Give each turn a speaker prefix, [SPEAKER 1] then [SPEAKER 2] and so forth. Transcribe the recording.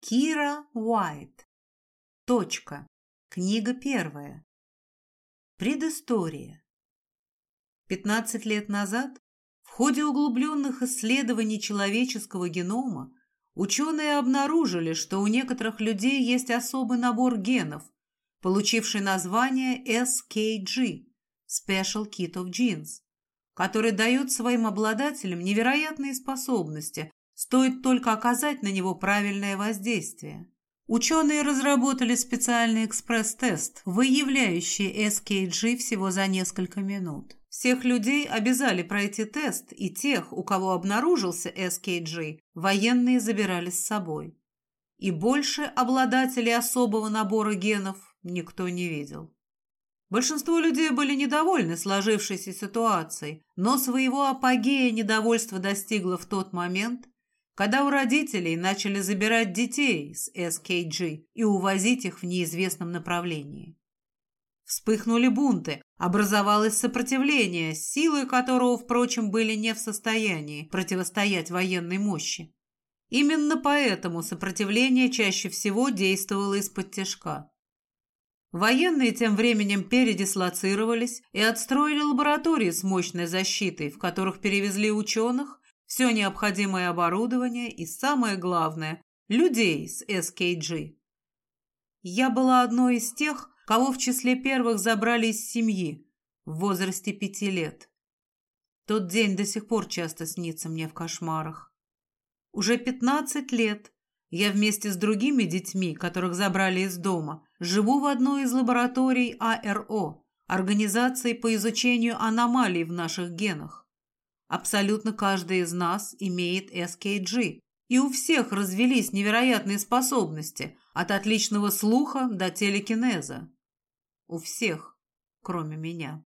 [SPEAKER 1] Кира Уайт. Точка. Книга первая. Предыстория. 15 лет назад в ходе углубленных исследований человеческого генома ученые обнаружили, что у некоторых людей есть особый набор генов, получивший название SKG – Special Kit of Genes, который дает своим обладателям невероятные способности, стоит только оказать на него правильное воздействие. Ученые разработали специальный экспресс-тест, выявляющий SKG всего за несколько минут. Всех людей обязали пройти тест, и тех, у кого обнаружился SKG, военные забирали с собой. И больше обладателей особого набора генов никто не видел. Большинство людей были недовольны сложившейся ситуацией, но своего апогея недовольство достигло в тот момент, когда у родителей начали забирать детей с SKG и увозить их в неизвестном направлении. Вспыхнули бунты, образовалось сопротивление, силы которого, впрочем, были не в состоянии противостоять военной мощи. Именно поэтому сопротивление чаще всего действовало из-под тяжка. Военные тем временем передислоцировались и отстроили лаборатории с мощной защитой, в которых перевезли ученых, все необходимое оборудование и, самое главное, людей с SKG. Я была одной из тех, кого в числе первых забрали из семьи в возрасте пяти лет. Тот день до сих пор часто снится мне в кошмарах. Уже пятнадцать лет я вместе с другими детьми, которых забрали из дома, живу в одной из лабораторий АРО, организации по изучению аномалий в наших генах. Абсолютно каждый из нас имеет SKG, и у всех развелись невероятные способности, от отличного слуха до телекинеза. У всех, кроме меня.